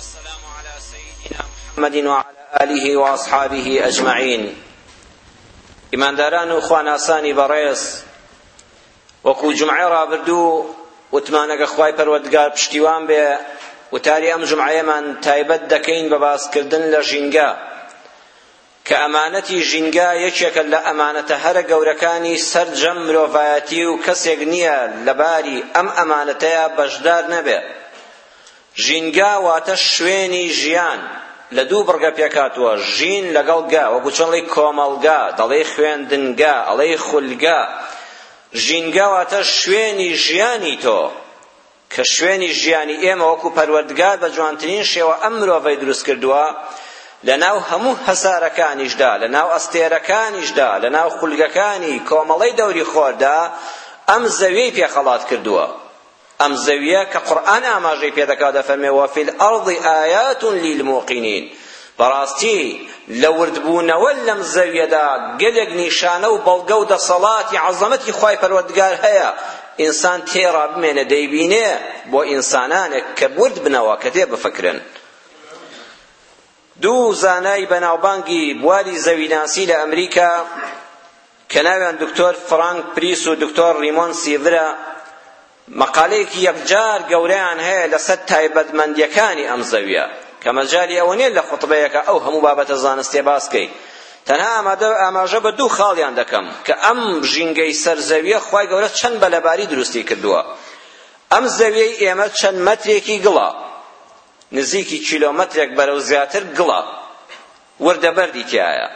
والسلام علی سیدنا محمد و علی آله و اصحابه اجمعین ئیمانداران و خواناسانی بەڕێز وەکو جمعە ڕابردوو وتمانەگە خوای پەروەردگار پشتیوان بێ وتاری ئەم جمعەیەمان تایبەت دەکەین بە باسکردن لە ژینگە کە ئەمانەتی ژینگە یەکێکە لە ئەمانەتە هەرە گەورەکانی سەرجەم مرۆڤایەتی و کەسێک نییە لە باری ئەم ئەمانەتەیا بەشدار نەبێ. ژینگە واتە شوێنی ژیان لە دوو بڕگە پێکهاتووە، ژین لەگەڵ گە، وەکو چۆن ئەڵێی کۆمەڵگە، دەڵێی خوێندنگە، ئەڵێی خولگە، ژینگە واتە شوێنی ژیانی تۆ. کە شوێنی ژیانی ئێمە وەکو پەروەردگار بە جوانترین شێوە ئەم مرۆڤەی دروست کردووە لەناو هەموو هەسارەکانیشدا لەناو ئەستێرەکانیشدا لەناو خولگەکانی کۆمەڵەی دەوری خۆردا ئەم زەویەی پێ خەڵات کردووە ئەم زەویە کە قورئان ئاماژەی پێ دەکات دەفەرمێ وەفی الأرض آیات للموقنین بەڕاستی لە وردبوونەوە لەم زەویەدا گەلێک نیشانە و بەڵگە و دەسەڵاتی عەزەمەتی خوای پەروەردگار هەیە ئینسان تێڕا بمێنێ دەیبینێ بۆ ئینسانانێک کە ورد بنەوە کە تێ بفکرن دوو زانای بەناوبانگی بواری زەویناسی لە ئەمریکا کە ناویان دکتۆر فرانک پریس و دکتۆر ریمۆن سیڤرە مەقالەیەکی یەکجار گەورەیان هەیە لەسەر تایبەتمەندیەکانی ئەم زەویە کە مەجالی ئەوە نیە لە خوتبەیەکە ئەو هەموو بابەتە زانستیە باس کەی تەنها ئامادە ئاماژە بە دوو خاڵیان دەکەم کە ئەم ژینگەی سەر زەویە خوای گەورە چەند بە لەباری دروستی کردووە ئەم زەویەی ئێمە چەند مەترێکی گڵە نزیکی کیلۆمەترێک بەرەو زیاتر گڵە وردە بەردی تیایە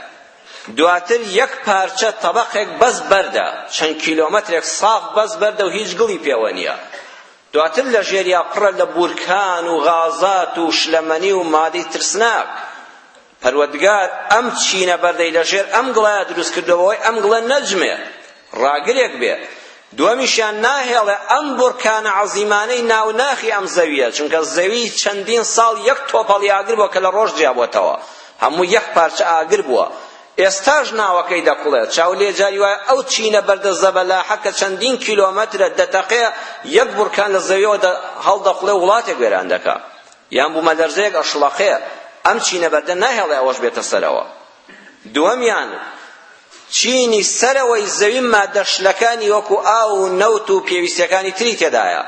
دواتر یەک پارچە تەبەقێک بەس بەردە چەند کیلۆمەترێک ساف بەس بەردە و هیچ گڵی پێوە نییە دواتر لە ژێریا پڕە لە بورکان و غازات و شلەمەنی و مادەی ترسناک پەروەردگار ئەم چینە بەردەی لەژێر ئەم گڵەیە دروست کردەوەی ئەم گڵە نەجمێ ڕاگرێک بێ دووەمیشیان ناهێڵێ ئەم بورکانە عەزیمانەی ناو ناخی ئەم زەویە چونکە زەوی چەندین ساڵ یەک تۆپەڵی ئاگر بووە کە لە ڕۆژ جیابووەتەوە هەموو یەک پارچە ئاگر بووە ئێستاش ناوەکەی دەکوڵێت چاو لێ جاری وایە ئەو چینە بەردە زەبەلاحە کە چەندین کیلۆمەترە دەتەقێ یەک بورکان لە زەویەوە هەڵدەقڵێ وڵاتێک وێران دەکا یان بوومەلەرزەیەک ئەشڵەقێ ئەم چینە بەردە ناهێڵێ ئەوەش بێتە سەرەوە دووەمیان، چینی سەرەوەی زەوی ماددە شلەکانی وەکو ئاو و نەوت و پێویستیەکانی تری تێدایە،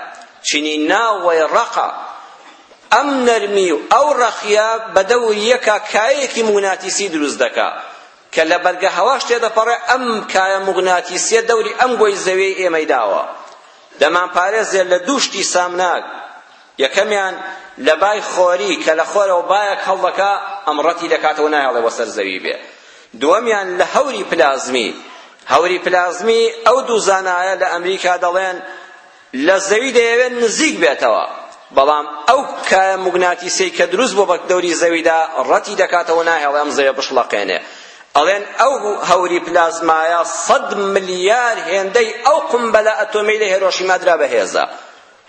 چینی ناوەی ڕەقە، ئەم نەرمی و ئەو ڕەقیە بەدەوریەکا کایەیەکی موگناتیسی دروست دەکا کە لە بەرگە هەواش تێدەپەڕێ، ئەم کایە موگناتیسیە دەوری ئەم گۆی زەویەی ئێمەی داوە دەمانپارێزێ لە دوو شتی سامناک، یەکەمیان لە بای خۆری کە لە خۆرەوە بایەک هەڵدەکا ئەم ڕەتی دەکاتەوە نایەڵێ وە سەر زەوی بێ دووەمیان لە هەوری پلازمی هەوری پلازمی ئەو دوو زانایە لە ئەمریکا دەڵێن لە زەوی دەیەوێت نزیک بێتەوە بەڵام ئەو کایە موگناتیسەی کە دروست بۆ بە دەوری زەویدا ڕەتی دەکاتەوە ناهێڵێ ئەم زەویە بشڵەقێنێ ئەڵێن ئەو هەوری پلازمایە سەد ملیار هێندەی ئەو قمبەلە ئەتۆمی لە هێرۆشیما درا بەهێزە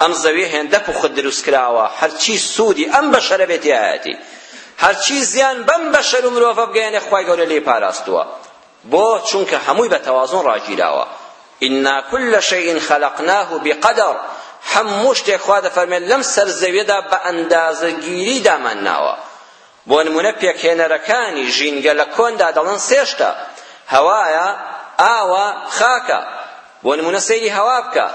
ئەم زەویە هێندە پوخت دروست کراوە هەرچی سوودی ئەم بەشەرە بێ تیایەتی هەرچی زیان بەم بەشەر و مرۆڤە بگەیەنێ خوای گەورە لێی پاراستووە بۆ چونکە هەمووی بە تەوازن ڕاگیراوە ئینا کل شەیئین خەلقناه بقدر هەموو شتێک خوا دەفەرمێت لەم سەر زەویەدا بە ئەندازەگیری دامان ناوە بۆ نموونە پێکهێنەرەکانی ژینگە لە کۆندا دەڵێن سێ شتە، هەوایە، ئاوە، خاکە. بۆ نموونە سەیری هەوا بکە،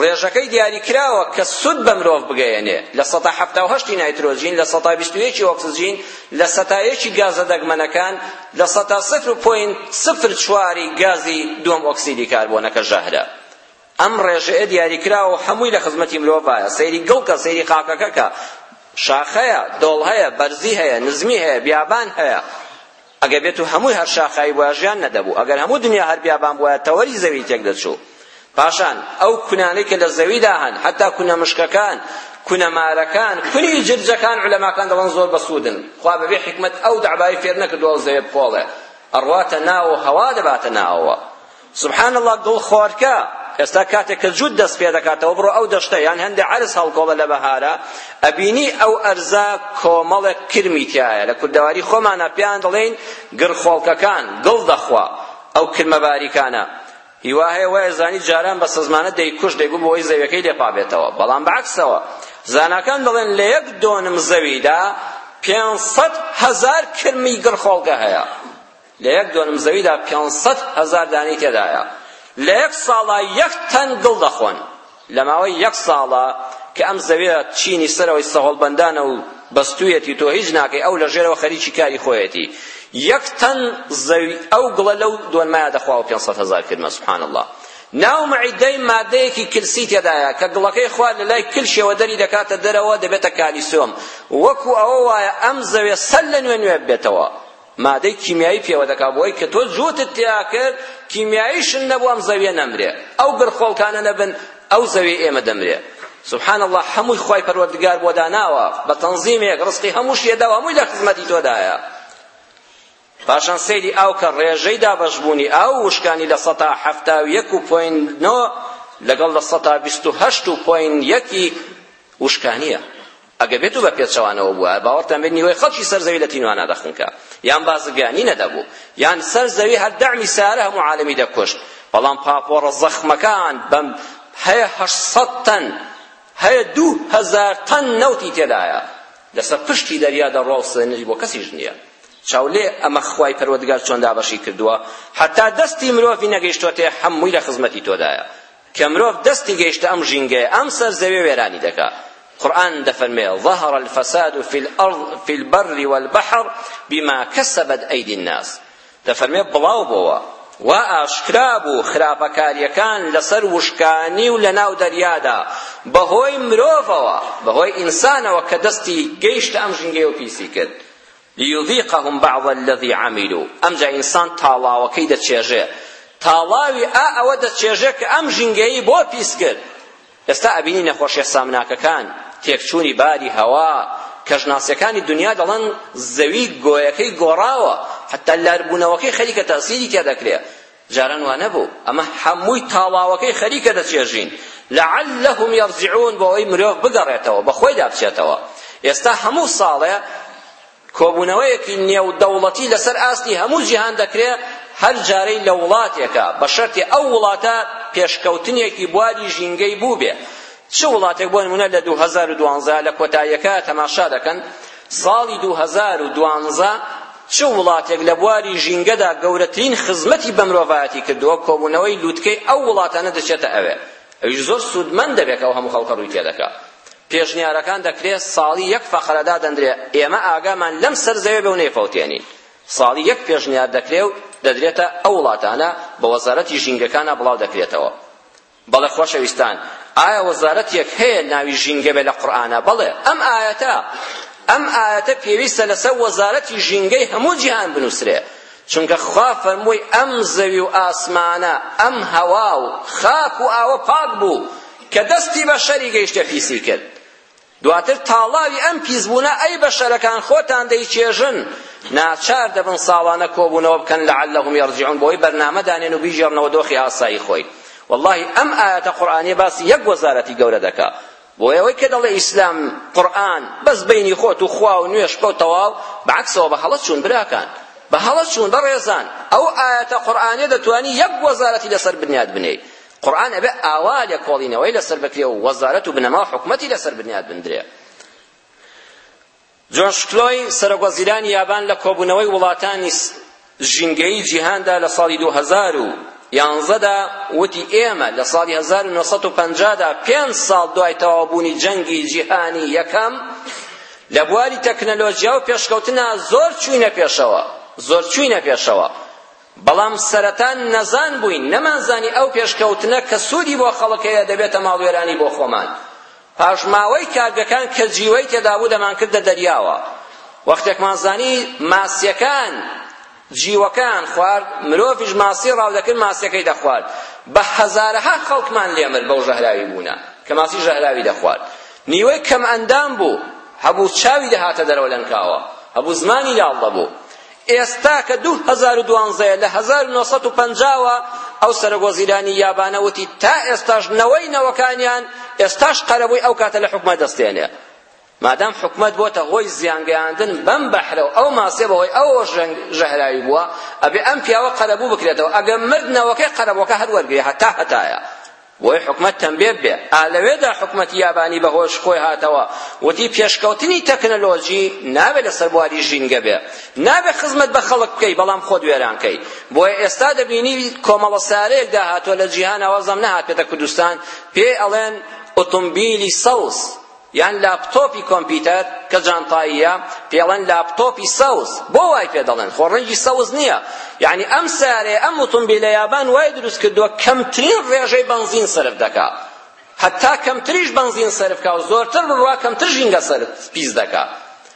ڕێژەکەی دیاریکراوە کە سوود بە مرۆڤ بگەیەنێ، لە سەتا حەفتا و هەشتی نایترۆجین، لە سەتا بیست و یەکی ئۆکسجین، لە سەتا یەکی گازە دەگمەنەکان، لە سەتا سفر پۆینت سفر چواری گازی دووەم ئۆکسیدی کاربۆنە کە ژەهرە. ئەم ڕێژەیە دیاریکراوەو حەمووی لە خزمەتی مرۆڤایە، سەیری گڵکە، سەیری قاکەکەکە، شاخەیە، دۆڵ هەیە، بەرزی هەیە، نزمی هەیە، بیابان هەیە، ئەگەر بێتو هەمووی هەر شاخاوی بوایە ژیان نەدەبوو، ئەگەر هەموو دنیا هەر بیابان بوایە تەوەری زەوی تێکدەچوو، پاشان ئەو کونانەی کە لە زەویدا هەن، حەتا کونە مشکەکان، کونە مارەکان، کونی جرجەکان، عولەماکان دەڵێن زۆر بەسوودن، خوا بەبێ حیکمەت ئەو دەعبایەی فێرنەکردووە ئەو زەویە بکۆڵێ، ئەڕواتە ناوەو هەوا دەباتە ناوەوە، سبحان اللە گڵ خۆرکە ئێستا کاتێک کە جووت دەست پێ دەکاتەوە بڕۆ ئەو دەشتە یان هەندێ عەرز هەڵکۆڵە لە بەهارە ئەبینی ئەو ئەرزە کۆمەڵێک کرمی تایە لە کوردەواری خۆمانە پێیان دەڵێین گڕخۆڵکەکان گڵ دەخوا ئەو کرمە باریکانە هیوا هەیە وایە زانی جاران بە سەزمانە دەیکوش دەیگو بۆی زەویەکەی لێپا بێتەوە بەڵام بەعکسەوە زاناکان دەڵێن لە یەک دۆنم زەویدا پێنج سەد هەزار کرمی گڕخۆڵکە هەیە لە یەک دۆنم زەویدا پێنج سەد هەزار دانەی تێدایە لە یەک ساڵا یەک تەن گڵ دەخۆن لە ماوەی یەک ساڵە کە ئەم زەویە چینی سەرەوەی سەهۆڵبەندانە و بەستوویەتی تۆ هیچ ناکەی ئەو لە ژێرەوە خەریکی کاری خۆیەتی یەک تەن زەوی ئەو گڵە لەو دۆنمایە دەخوا و پێنج سەد هەزار کردمە سبحان الله ناو معیدەی مادەیەکی کلسی تێدایە کە گڵەکەی خوا لە لای کلشەوە دەری دەکاتە دەرەوە دەبێتە کالیسۆم وەکو ئەوە وایە ئەم زەوێ سەر لە نوێ نوێ بێتەوە مادەی کیمیایی پێوە دەکا بۆی کە تۆ جووتت تیا کرد کیمیاییشن نەبوو ئەم زەویە نەمرێ ئەو گڕخۆڵکانە نەبن ئەو زەویەی ئێمە دەمرێ سبحان الله هەمووی خوای پەروەردگار بۆ داناوە بە تەنزیمێک ڕزقی هەمووش لێداوە هەمووی لە خزمەتی تۆدایە پاشان سەیری ئاو کە ڕێژەی دابەشبوونی ئاو وشکانی لە سەتا حەفتا و یەک و پۆین نۆ لەگەڵ لە سەتا بیست و هەشت و پۆین یەکی وشکانییە ئەگەر بێتو بە پێچەوانەوە بوایە باوەڕتان بێت نیوەی خەڵکی سەر زەوی لە تینوانە دەخنکا یان بازرگانی نەدەبو یان سەر زەوی هەر دەعمی سارە هەموو عالەمی دەکوشت بەڵام پاپۆڕە زەخمەکان بەم هەیە هەشت سەد تەن هەیە دوو هەزار تەن نەوتی تێدایە لەسەر پشتی دەریا دەڕوا و سەنری بۆ کەسیش نییە چاولێ ئەمە خوای پەروەردگار چۆن دابەشی کردووە حتا دەستی مرۆڤی نەگەیشتۆتێ هەمووی لە خزمەتی تۆدایە کە مرۆڤ دەستی گەیشتە ئەم ژینگەیە ئەم سەر زەوێ وێرانی دەکا قورئان دەفەرمێ ظهر الفساد في الارض في البر والبحر بما كسبت ايدي الناس دەفەرمێ بڵاو بۆوە وا ئاشکرا بوو خراپەکاریەکان لەسەر وشکانی و لەناو دەریادا بەهۆی مرۆڤەوە بەهۆی ئینسانەوە کە دەستی گەیشتە ئەم ژینگەیە و پیسی کرد لیذیقەهم بعض الذی عملوا ئەمجا ئینسان تاڵاوەکەی دەچێژێ تاڵاوی ئا ئەوە دەچێژێ کە ئەم ژینگەیی بۆ پیس کرد ئێستا ئەبینی نەخۆشیە سامناکەکان تێکچوونی باری هەوا کەژناسەکانی دنیا دەڵێن زەوی گۆیەکەی گۆڕاوە حتا لاربوونەوەکەی خەریکە تەسیری تێدەکرێ جاران وانەبوو ئەمە هەمووی تاڵاوەکەی خەریکە دەچێژین لعلهم يرجعون بۆ ئەوەی مرۆڤ بگەڕێتەوە بە خۆیدا بچێتەوە ئێستا هەموو ساڵێ کۆبوونەوەیەکی نێودەوڵەتی لەسەر ئاستی هەموو جیهان دەکرێ هەر جارەی لە وڵاتێکە بە شەرتی ئەو وڵاتە پێشکەوتنێکی بواری ژینگەی بووبێ چ وڵاتێک بۆ نمونە لە 2012 لە کۆتاییەکە تەماشا دەکەن ساڵی دوو هەزار و دوازدە چ وڵاتێک لە بواری ژینگەدا گەورەترین خزمەتی بە مرۆڤایەتی کردووە کۆبوونەوەی لووتکەی ئەو وڵاتانە دەچێتە ئەوێ ئەویش زۆر سوودمەند دەبێت کە ئەو هەموو خەڵکە ڕووی تێدەکا پێشنیارەکان دەکرێت ساڵی یەک فەقرە دادەندرێ ئێمە ئاگامان لەم سەر زەوێ بێ و نەیفەوتێنین ساڵی یەک پێشنیار دەکرێ و دەدرێتە ئەو وڵاتانە بە وەزارەتی ژینگەکانە بڵاو دەکرێتەوە بەڵێ خۆشەویستان ئایا وەزارەتێک هەیە ناوی ژینگە بێ لە قورئانا بەڵێ ئەم ئایەتە ئەم ئایەتە پێویستە لەسەر وەزارەتی ژینگەی هەموو جیهان بنووسرێ چونکە خوا فەرمووی ئەم زەوی و ئاسمانە ئەم هەوا و خاک و ئاوە پاک بوو کە دەستی بەشەری گەیشتە پیسی کرد دواتر تاڵاوی ئەم پیسبوونە ئەی بەشەرەکان خۆتان دەیچێژن ناچار دەبن ساڵانە کۆبوونەوە بکەن لعلهم یرجعون بۆی بەرنامە دانێن و بیگێڕنەوە دۆخی ئاسایی خۆی واللهی ئەم ئاەتە قورآانیە باسی یەک وەزارەتی گەورە دەکا بۆ ئەوەی کە دەڵێ ئیسلام قورآن بەس بینی خۆت و خوا و نوێش خۆ تەواو بەعکسەوە بە هەڵە چوون براکان بە هەڵە چوون بەڕێزان ئەو ئاەتە قورآانیە دەتوانی یەک وەزارەتی لەسەر بنیاد بنێی قورئان ئەبێ ئاوا لێکۆڵینەوەی لەسەر بکرێ و وەزارەت و بنەما و حکومەتی لەسەر بنیات بندرێ جۆن شکلۆی سەرۆکوەزیرانی یابان لە کۆبوونەوەی وڵاتانی ژینگەی جیهاندا لە ساڵی 2011دا وتی ئێمە لە ساڵی 1950دا پێنج ساڵ دوای تەواوبوونی جەنگی جیهانی یەکەم لە بواری تەکنەلۆژیا و پێشکەوتنا زۆر چوینە پێشەوە زۆر چوینە پێشەوە بەڵام سەرەتا نەزان بووین، نەمانزانی ئەو پێشکەوتنە کە سوودی بۆ خەڵک هەیە دەبێتە ماڵوێرانی بۆ خۆمان. پاشماوەی کارگەکان کە جیوەی تێدا بوو دەمانکردە دەریاوە. وەختێکمان زانی ماسیەکان جیوەکەیان خوارد، مرۆڤیش ماسی ڕاو دەکرد ماسیەکەی دەخوارد. بە هەزارەها خەڵکمان لێ مرد بەو ژەهراوی بوونە کە ماسی ژەهراوی دەخوارد. نیوەی کەمئەندام بوو، هەبوو چاوی دەهاتە دەرەوە لەنکاوە، هەبوو زمانی لاڵ دەبوو. ئێستا کە دوو هەزار و دوانزەیە لە هەزار و نۆ سەد و پەنجاوە ئەو سەرۆک وەزیرانی یابانە وتی تا ئێستاش نەوەی نەوەکانیان ئێستاش قەرەبووی ئەو کاتە لە حکومەت دەستێنێ مادام حکومەت بۆتە هۆی زیانگەیاندن بەم بەحرە و ئەو ماسێ بەهۆی ئەوەوە ژەهراوی بووە ئەبێ ئەم پیاوە قەرەبوو بکرێتەوە ئەگەر مرد نەوەکەی قەرەبووەکە هەر وەرگێ هەتا هەتایە بۆی حکومەت تەمبێت بێ ئا لەوێدا حکومەتی یابانی بە هۆش خۆی هاتەوە وتی پێشکەوتنی تەکنەلۆجی نابێ لەسەر بواری ژینگە بێ نابێ خزمەت بە خەڵک بکەی بەڵام خۆت وێران کەی بۆیە ئێستا دەبینی کۆمەڵە سارەیەک داهاتوە لە جیهان ئاوازم نەهاتێتە کوردستان پێ ئەڵێن ئۆتۆمبیلی سەوز یان لاپتۆپی کۆمپیتەر کە جانتاییە پێڵێن لاپتۆپی سەوز بۆ وای پێ دەڵێن خۆ ڕەنگی سەوز نییە یعنی ئەم سارێ ئەم ئۆتۆمبیلە یابان وای دروست کردووە کەمترین ڕێژەی بەنزین سەرف دەکا هەتا کەمتریش بەنزین سەرف کا و زۆرتر بڕوا کەمتر ژینگە سەرف پیس دەکا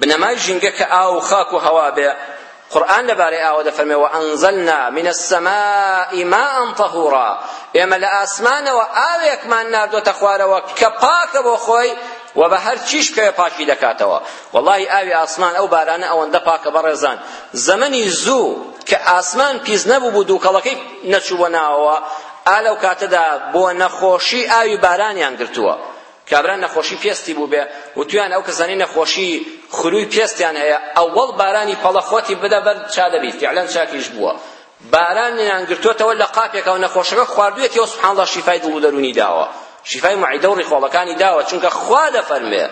بنەمای ژینگە کە ئاو و خاک و هەوا بێ، قورئان لەبارەی ئاوە دەفەرمێ وەئەنزەلنا من السماء ماء طهورا ئێمە لە ئاسمانەوە ئاوێکمان ناردۆتە خوارەوە کە پاکە بۆ خۆی و بە هەر چیش بکەوێ پاکی دەکاتەوە وەڵی ئاوی ئاسمان ئەو بارانە ئەوەندە پاکە بەڕێزان زەمەنی زوو کە ئاسمان پیس نەبوو بوو دووکەڵەکەی نەچووە ناوەوە ئا لەو کاتەدا بۆ نەخۆشی ئاوی بارانیان گرتووە کابرا نەخۆشی پێستی بووبێ وتویان ئەو کەسانی نەخۆشی خروی پێستیان هەیە ئەوەڵ بارانی پەڵە خۆتی بدە بەر چا دەبی فعلا چاکیش بووە بارانیان گرتوتەوە لە قاپێکا و نەخۆشەکە خواردوێتی و سبحان الله شیفای دڵ و دەرونی داوە شیفای معیدە و ڕیخۆڵەکانی داوە چونکە خوا دەفەرمێ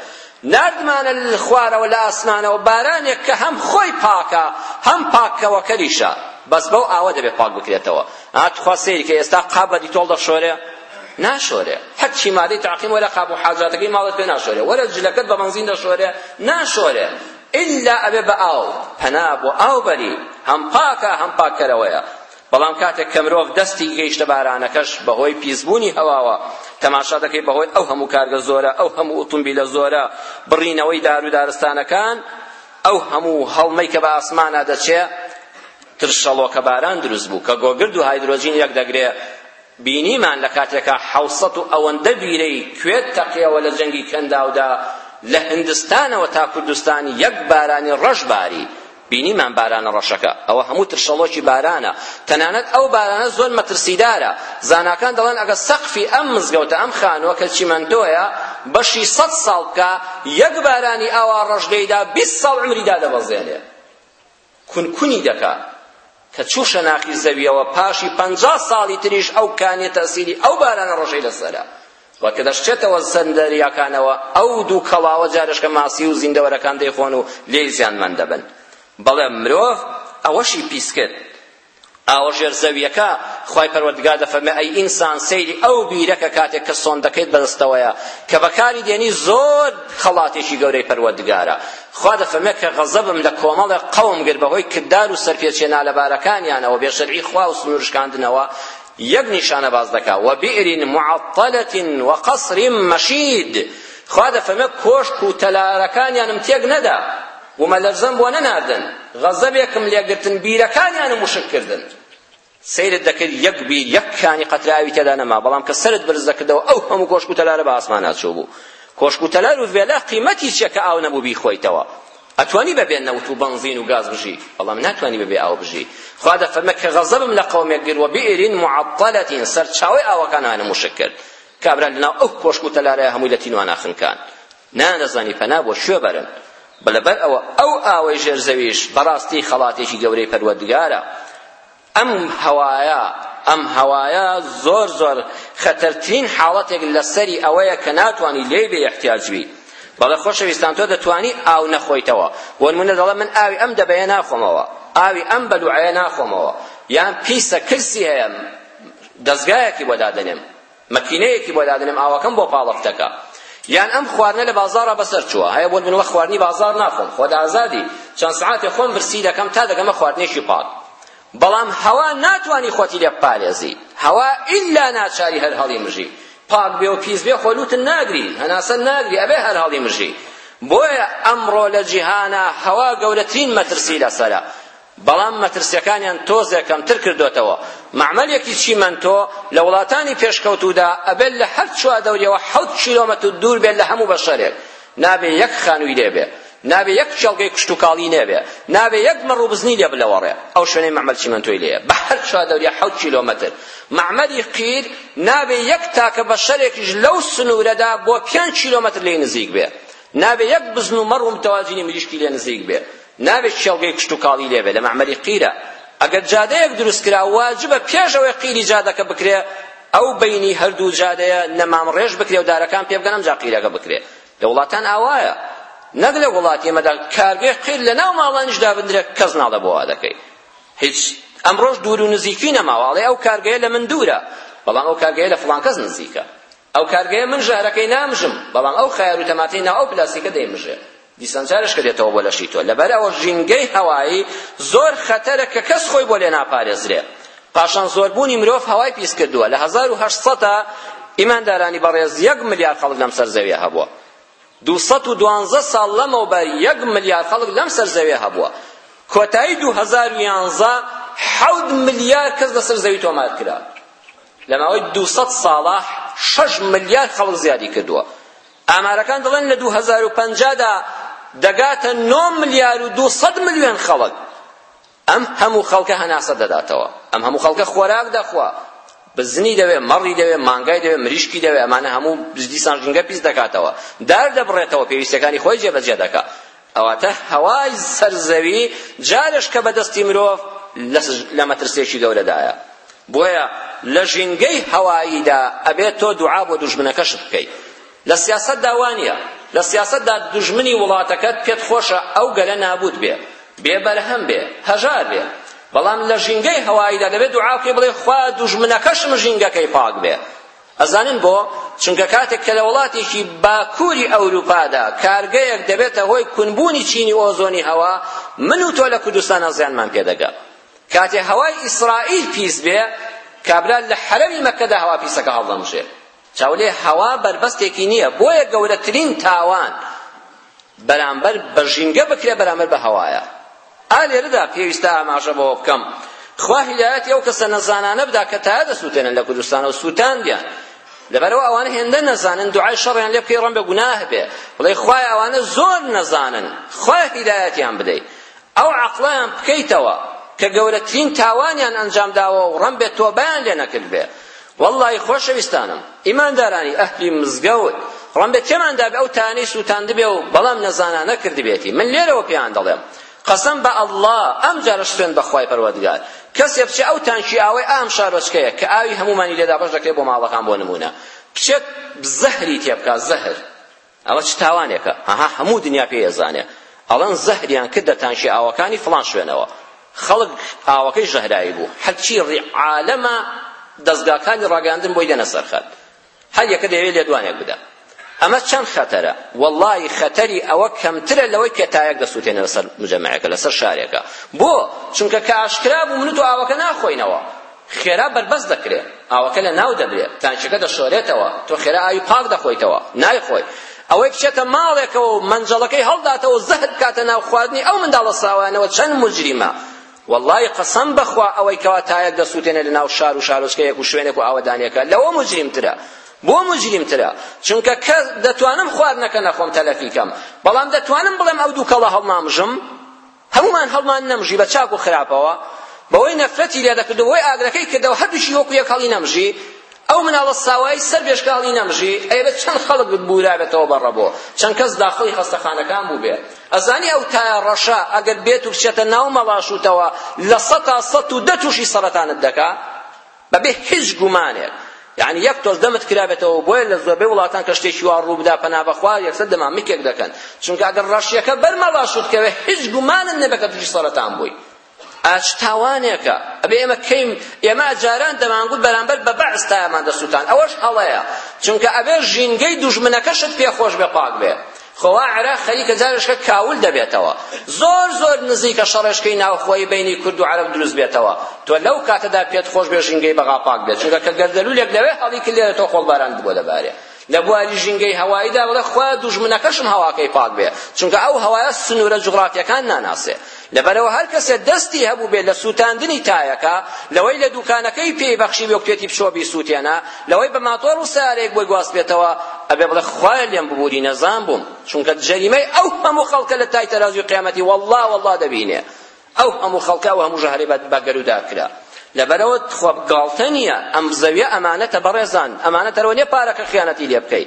نردمانە خوارەوە لە ئاسمانەوە بارانێک کە هەم خۆی پاکە هەم پاکەوەکەریشە بەس بەو ئاوە دەبێت پاک بکرێتەوە ئاتخوا سەیرکە ئێستا قابەدی تۆڵ دەشۆرێ ناشۆرێ هەرچی مادەی تعقیم وەرە قاب و حاجاتەکەی ماڵت پێ ناشۆرێ وەرە جلەکەت بە بەنزین دەشۆرێ ناشۆرێ ئللا ئەبێ بە ئاو پەنا بۆ ئاو بەری هەم پاکە هەم پاککەرەوەیە بەڵام کاتێک کە مرۆڤ دەستی گەیشتە بارانەکەش بەهۆی پیسبوونی هەواوە تەماشا دەکەی بەهۆی ئەو هەموو کارگە زۆرە ئەو هەموو ئوتومبیلە زۆرە بڕینەوەی دار و دارستانەکان ئەو هەموو هەڵمەی کە بە ئاسمانە دەچێ ترشەڵۆکە باران دروست بوو کە گۆگرد و هایدرۆجین یەک دەگرێ بینیمان لە کاتێکا حەوت سەد و ئەوەندە بیرەی کوێت تەقیەوە لە جەنگی کەنداودا لە هندستانەوە تا کوردستان یەک بارانی ڕەش باری بینیمان بارانە ڕەشەکە ئەوە هەموو ترشەڵۆکی بارانە تەنانەت ئەو بارانە زۆر مەترسیدارە زاناکان دەڵێن ئەگە سەقفی ئەم مزگەوتە ئەم خانووە کە چیمەنتۆیە بەشی سەد ساڵ بکە یەک بارانی ئاوا ڕەش لێیدا بیست ساڵ عمری دادەبەزێنێ کونکونی دەکا کە چوو شەناخی زەویەوە پاشی پەنجا ساڵی تریش ئەو کانیە تەسیری ئەو بارانە ڕەشەی لەسەرە و کە دەشچێتەوە سەر دەریاکانەوە ئەو دوو کەڵاوە جارش کە ماسی و زیندەوەرەکان دەیخۆن و لێی زیانمەند دەبن بەڵێ مرۆڤ ئەوەشی پیس کرد ئاوە ژێر زەوییەکە، خوای پەروەردگار دەفەرمێ، ئەی ئینسان سەیری ئەو بیرە کە کاتێک کە سۆندەکەیت بەدەستەوەیە کە بەکاری دێنی زۆر خەڵاتێکی گەورەی پەروەردگارە، خوا دەفەرمێ کە غەزەبم لە کۆمەڵێک قەوم گرت بەهۆی کردار و سەرپێچییە نالەبارەکانیانەوە بێ شەرعی خوا و سنوور شکاندنەوە، یەک نیشانە باس دەکا، وبئر معطلة وقصر مشید، خوا دەفەرمێ کۆشک و تەلارەکانیانم تێک نەدا. بومەلەرزەم بۆ نەناردن غەزەبێکم لێ گرتن بیرەکانیانم وشک کردن سەیرت دەکرد یەک بیر یەک کانی قەتراوی تێدا نەما بەڵام کە سەرت بەرز دەکردەوە ئەو هەموو کۆشک و تەلارە بە ئاسمان ناچوو بوو کۆشک و تەلار و ڤێلا قیمەتی چیە کە ئاو نەبوو بیخۆیتەوە ئەتوانی بەبێ نەوت و بەنزین و گاز بژی بەڵام ناتوانی بەبێ ئاو بژی خوا دەفەرمێ کە غەزەبم لە قەومێک گر وبئر معطلة سەرچاوەی ئاوەکانیانم وشک کرد کابرا لەناو ئەو کۆشک و تەلارەیە هەمووی لە تینوانە خنکان نا دەزانی پەنا بۆ کوێ بەرن لەبەر ئەوە ئەو ئاوەی ژێر زەویش بەڕاستی خەڵاتێکی گەورەی پەروەردگارە ئەم هەوایە ئەم هەوایە زۆر زۆر خەتەرترین حاڵەتێک لەسەری ئەوەیە کە ناتوانی لێی بێ احتیاج بی بەڵێ خۆشەویستان تۆ دەتوانی ئاو نەخۆیتەوە بۆ نمونە دەڵێ من ئاوی ئەم دەبەیە ناخۆمەوە ئاوی ئەم بەلوعەیە ناخۆمەوە یان پیسە کرسی هەیە دەزگایەکی بۆ دادەنێم مەکینەیەکی بۆ دادەنێم ئاوەکەم بۆ پاڵەفتەکە یان ئەم خواردنە لە بازارە بەسەر چووە هەیە بۆت بنڵە خواردنی بازار ناخۆم خۆت ئازادی چەند سعاتێ خۆم برسی دەکەم تا دەگەمە خواردنێکی پاک بەڵام هەوا ناتوانی خۆتی لێ بپارێزی هەوا ئیلا ناچاری هەر هەڵی مژی پاک بێ و پیس بێ خۆلوتن ناگری هەناسە ناگری ئەبێ هەر هەڵی مژی بۆیە ئەمڕۆ لە جیهانا هەوا گەورەترین مەترسی لەسەرە بەڵام مەترسیەکانیان تۆزێ کەمتر کردۆتەوە مەعمەلێکی چیمەنتۆ لە وڵاتانی پێشکەوتوودا ئەبێت لە هەر چوار دەوریەوە حەوت کیلۆمەتر دوور بێت لە هەموو بەشەرێک نابێ یەک خانووی لێ بێ نابێ یەک کێڵگەی کشتوکاڵی نەبێ نابێ یەک مەڕ و بزنی لێ بلەوەڕێ ئەو شوێنەی مەعمەل چیمەنتۆی لێیە بە هەر چوار دەوریە حەوت کیلۆمەتر مەعمەلی قیر نابێ یەک تاکە بە شەرێکیش لەو سنوورەدا بۆ پێنج کیلۆمەتر لێی نزیک بێ نابێ یەک بزن و مەڕ و متەوازینی مریشکی لێ نزیک بێ نابێت کێڵگەی کشتوکاڵی لێبێت لە مەعمەری قیرە ئەگەر جادەیەک دروست کرا واجبە پێش ئەوەی قیری جادەکە بکرێ ئەو بینی هەردوو جادەیە نەمام ڕێژ بکرێ و دارەکان پێ بگەن ئەمجا قیرەکە بکرێ لە وڵاتان ئاوایە نەک لە وڵاتی ئێمەدا کارگەی قیر لە ناو ماڵانیش دابندرێ کەس ناڵێ بۆ وا دەکەی هیچ ئەمڕۆش دوور و نزیکی نەماوە ئەڵێ ئەو کارگەیە لە من دوورە بەڵام ئەو کارگەیە لە فڵان کەس نزیکە ئەو کارگەیە من ژەهرەکەی نامژم، بەڵام ئەو خەیار و تەماتەی ناو ئەو پلاستیکە دەیمژێ. دیسان جارێشکە دێتەوە بۆ لەشی تۆ. لەبەر ئەوە ژینگەی هەوایی زۆر خەتەرە کە کەس خۆی بۆ لێ ناپارێزرێ. پاشان زۆربوونی مرۆڤ هەوای پیس کردووە. لە هەزار و هەشت سەدا ئیماندارانی بەڕێز یەک ملیار خەڵک لەم سەر زەویە هەبووە. دوو سەد و دوانزە ساڵ لەمەوبەر یەک ملیار خەڵک لەم سەر زەویە هەبووە. کۆتایی دوو هەزار و یانزە حەوت ملیار کەس لەسەر زەوی تۆمار کرا. لە ماوەی دوو سەد ساڵە شەش ملیار خەڵک زیادی کردووە ئامارەکان دەڵێن لە دوو هەزار و پەنجا دا دەگاتە نۆ ملیار و دوو سەد ملیۆن خەڵک ئەم هەموو خەڵکە هەناسە دەداتەوە ئەم هەموو خەڵکە خۆراک دەخوا بزنی دەوێ مەڕی دەوێ مانگای دەوێ مریشکی دەوێ ئەمانە هەموو دیسان ژینگە پیس دەکاتەوە دار دەبڕێتەوە پێویستەکانی خۆی جێبەجێ دەکا ئەواتە هەوای سەر زەوی جارێش کە بەدەستی مرۆڤ لە مەترسێکی گەورەدایە بۆیە لە ژینگەی هەواییدا ئەبێت تۆ دوعا بۆ دوژمنەکەشت بکەیت لە سیاسەتدا وانە لە سیاسەتدا دوژمنی وڵاتەکەت پێت خۆشە ئەو گەلە نابوت بێ بێ بەرهەم بێ هەژار بێ بەڵام لە ژینگەی هەواییدا دەبێت دوعا بکەی بڵێ خوا دوژمنەکەشم ژینگەکەی پاک بێ ئەزانن بۆ؟ چونکە کاتێک کە لە وڵاتێکی باکووری ئەوروپادا کارگەیەک دەبێتە هۆی کونبوونی چینی ئۆزۆنی هەوا من و تۆ لە کوردستانا زیانمان پێدەگا کاتێ هەوای ئیسرائیل پیس بێ کابرا لە حەرەمی مەکەدا هەوا پیسەکە هەڵدەمژێ چاولێ هەوا بەربەستێکی نییە بۆیە گەورەترین تاوان بەرامبەر بە ژینگە بکرێ بەرامبەر بە هەوایە ئا لێرەدا پێویستە ئاماژە بەوە بکەم خوا هیدایەتی ئەو کەسە نەزانانە بدا کە تایە دەسووتێنن لە کوردستانەوە سووتاندیان لەبەرەوە ئەوانە هێندە نەزانن دوعای شەڕیان لێ بکەی ڕەم بە گوناه بێ بڵێ خوای ئەوانە زۆر نەزانن خوای هیدایەتیان بدەیت ئەو عەقڵیان بکەیتەوە کە گەورەترین تاوانیان ئەنجام داوە و ڕەم بێ تۆبەیان لێ نەکردبێ وەڵڵاهی خۆشەویستانم ئیماندارانی ئەهلی مزگەوت ڕەم بە کێمان دابێ ئەو تانەی سووتاندبێ و بەڵام نەزانانە کردبێتی من لێرەوە پێیان دەڵێم قەسەم بە ئەڵڵا ئەم جارەش سوێند بەخوای پەروەردگار کەسێ بچێ ئەو تانکی ئاوەی ئام شارۆچکەیە کە ئاوی هەموومانی لێ دابەش دەکرێت بۆ ماڵەکان بۆ نموونە بچێت زەهری تێ بکات زەهر ئەمە چ تاوانێکە هەها هەموو دنیا پێی ئەزانێ ئەڵەن زەهریان کردە تانکی ئاوەکانی فڵان شوێنەوە خەڵک ئاوەکەی ژەهراوی بوو هەرچی ڕی عالەمە دەزگاکانی ڕاگەاندن بۆی دێنە سەرخەت هەر یەکە دەیەوێت لێدوانێک بدە ئەمە چەند خەتەرە وەڵی خەتەری ئەوە کەمترە لەوەی پێتایەک دەسووتێنە لەسەر مجەمەعەکە لەسەر شارێکە بۆ چونکە کە ئاشکرا بوو منوت و ئاوەکە ناخۆینەوە خێرا بەربەست دەکرێ، ئاوەکە لە ناو دەبرێ، تانکیەکە دەشۆرێتەوە، تۆ خێرا ئاوی پاک دەخۆیتەوە، نایخۆی. ئەوەی بچێتە ماڵێکەوە و مەنجەڵەکەی هەڵداتەوە و زەهر بکاتە ناو خواردنی ئەو منداڵە ساوایانەوە چەند موجریمە. وەڵڵاهی قەسەم بەخوا ئەوەی کەوا تایەک دەسووتێنێ لە ناو شار و شارۆچکەیەک و شوێنێک و ئاوەدانییەکە لەوە موجریمترە. بۆ موجریمترە؟ چونکە کە دەتوانم خواردنەکە نەخۆم تەلەفی کەم، بەڵام دەتوانم بڵێم ئەو دووکەڵە هەڵنامژم؟ هەموومان هەڵمان نەمژی بە چاک و خراپەوە بەوەی نەفرەتی لێ دەکرد و بەوەی ئاگرەکەی کردەوە هەردووکی وەکو یەک هەڵی نەمژی ئەو مناڵە ساوایی سەر بێشکە هەڵی نەمژی ئەیبە چەند خەڵک ببوورابێتەوە بە ڕەبۆ چەند کەس داخڵی خەستەخانەکان بووبێ ئەزانی ئەو تایە ڕەشە ئەگەر بێت و بچێتە ناو مەڵاشوتەوە لە سەتا سەت و دە تووشی سەرەتانت دەکا بەبێ هیچ گومانێک یعنی یەک تۆز دەمت کرابێتەوە بۆیە لە زۆربەی وڵاتان کە شتێکی وا ڕوو بدا پەنا بەخوا یەکسەر دەمامکێک دەکەن چونکە ئەگەر ڕەشیەکە بەرما باشوت کەوێ هیچ گومانت نەبێت کە تووشی سەرەتان بووی ئاچ تاوانێکە ئەبێ ئێمە کەیم ئێمە جاران دەمانگوت بەرامبەر بە بەعس تایەمان دەسووتان ئەوەش هەڵەیە چونکە ئەبێ ژینگەی دوژمنەکەشت پێخۆش بێ پاک بێ خوا عێراق خەریکە جارێشکە کاول دەبێتەوە زۆر زۆر نزیکە شەڕێشکەی ناوخۆی بینی کورد و عەرەب دروست بێتەوە تۆ لەو کاتەدا پێت خۆش بێ ژینگەی بەغا پاک بێت چونکە کە گەردەلوولێک لەوێ هەڵی کلێرە تۆ خۆڵباران بۆ دەبارێ لە بواری ژینگەی هەواییدا بڵێ خوا دوژمنەکەشم هەواکەی پاک بێ چونکە ئەو هەوایە سنوورە جوغرافیەکان ناناسێ لەبەرئەوە هەر کەسێ دەستی هەبووبێ لە سووتاندنی تایەکە، لەوەی لە دووکانەکەی پێی بەخشیبێ و کتێتی پشۆ بیسووتێنا، لەوەی بە ماتۆڕ و سەیارەیەک بۆی گواستبێتەوە، ئەبێ بڵێ خوایە لێم ببووری نەزان بووم، چونکە جەریمەی ئەو هەموو خەڵکە لە تای تەرازووی قیامەتی وەڵڵا وەڵڵا دەبینێ. ئەو هەموو خەڵکە ئەو هەموو ژەهرەی بە گەروودا کرا. لەبەرئەوە تخوا گاڵتە نییە، ئەم زەویە ئەمانەتە بەڕێزان، ئەمانەتە لەوە نییە پارەکە خیانەتی لێ بکەی.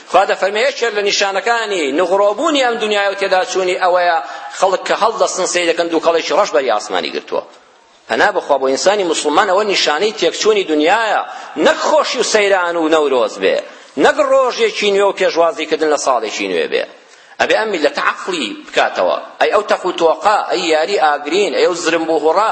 خوا دەفەرمێ یەکێک لە نیشانەکانی نغڕۆبوونی ئەم دنیای و تێداچوونی ئەوەیە خەڵک کە هەڵدەستن سەی دەکەن دووکەڵێکی ڕەش بەری ئاسمانی گرتووە پەنا بخوا بۆ ئینسانی مسلمان ئەوە نیشانەی تێکچوونی دنیایە نەک خۆشی و سەیران و نەورۆز بێ نەک ڕۆژێکی نوێ و پێشوازی کردن لە ساڵێکی نوێ بێ ئەبێ ئەم میلەتە عەقڵی بکاتەوە ئەی ئەو تەق و تۆقە ئەی یاری ئاگرین ئەی ئەو زرمبوهوڕە